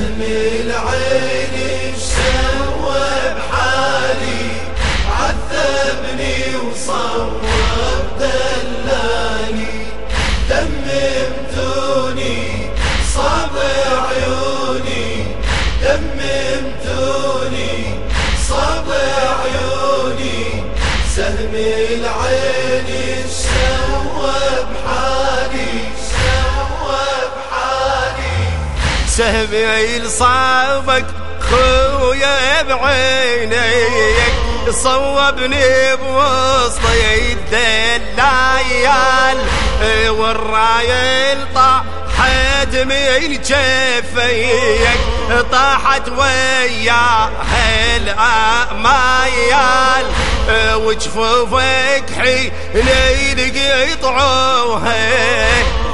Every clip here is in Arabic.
سهم العين سوى بحالي عذبني وصور سهمي لصابك خويا بعينيك. صوبني بوسط الدلال والرايل طاحت من جفيك. طاحت وياها الامايال وجفوفك حين يقطعوها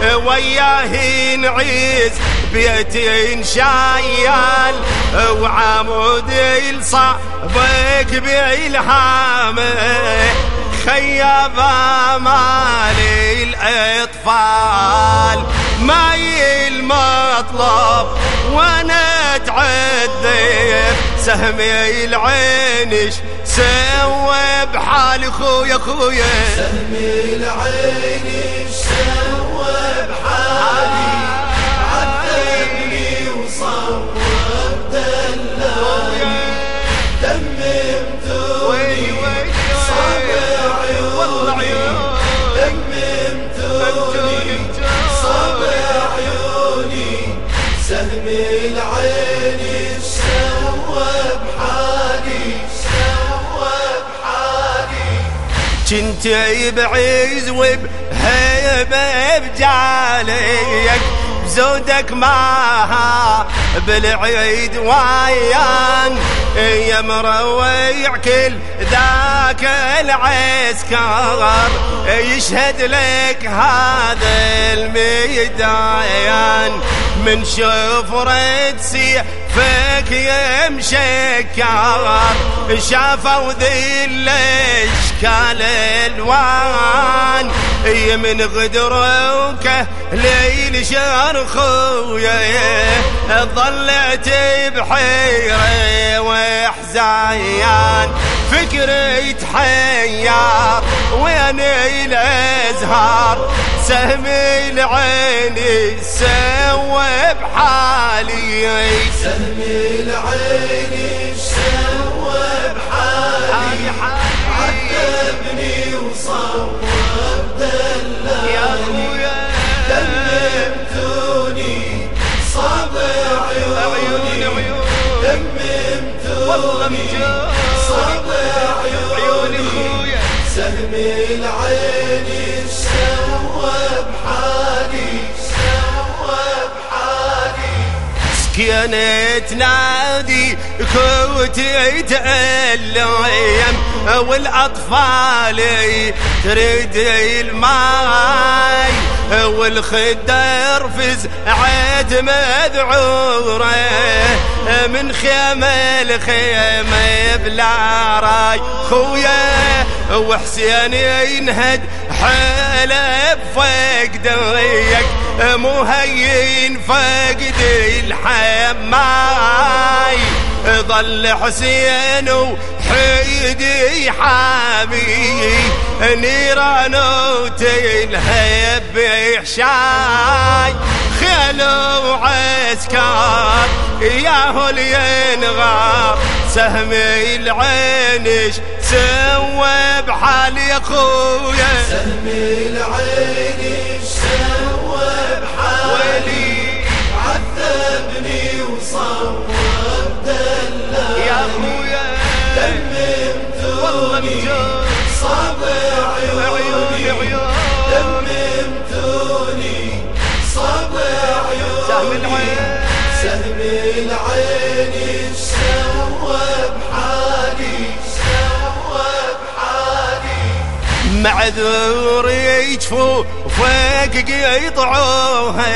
وياه نعيز بيتين شايال وعمود يلصابك بالهامه خيب مالي الأطفال. ماي المطلب وأنا اتعذب سهمي العينش سوى بحالي خويا خويا سهمي العينش كنت بعز وبهيبة بجاليك زودك معها بالعيد ويان يا مرويع كل ذاك العسكر يشهد لك هذا الميدان. من شفرة سيفك يا مشكر شافوا ذي الاشكال الوان. من غدروك ليل شهر خويا. ضلعت بحيرة وأحزان. فكري تحير وين الأزهار. سهمي العيني سوى بحالي. سهمي العيني سوى بحالي. عذبني وصور دلاني دممتوني صاب عيوني. دممتوني صاب عيوني. سهمي العين سوى سكينة نادي كنت يتألم والأطفال تريد الماي والخدر فز عاد مذعورة من خيمة لخيمة بلا راي خويا وحسين ينهد حلب فقدك مهين فقد الحماي. ظل حسين وحيدي حامي. نيران وتلهب حشاي خيل وعسكر ياهو ينغار. سهمي العينش سوى بحال يا خويا سهمي العين سوى بحالي؟ عذبني وصور دلاني يا خويا دممتوني. صاب عيوني دممتوني. صاب عيوني سهم العين. معذور يجفو فوق يقطعوها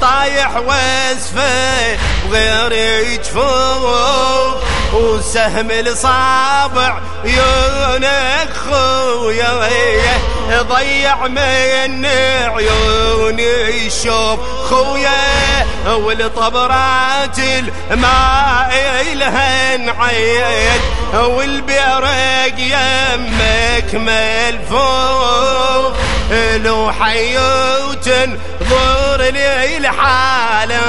طايح واسفه وغير يجفوف وسهم الصابع يونك خويا ضيع من عيوني الشوف خويا والطبرات الماء إلها نعيد والبرق يمك ملفوف لو حيوت ضر لي الحالة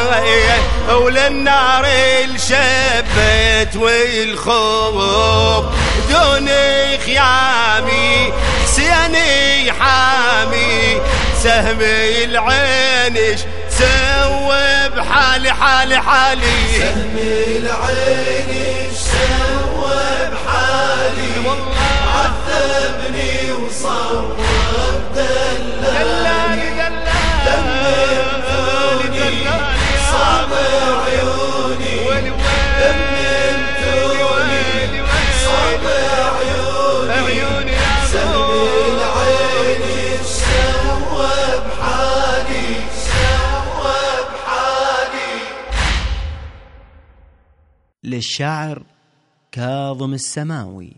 وللنار الشبت والخوف. دون خيامي حسيني حامي سهمي العينش سوى بحالي حالي حالي. سهمي العينش سوى بحالي. عذبني وصور دلالي دلالي. صاب عيوني للشاعر كاظم السماوي.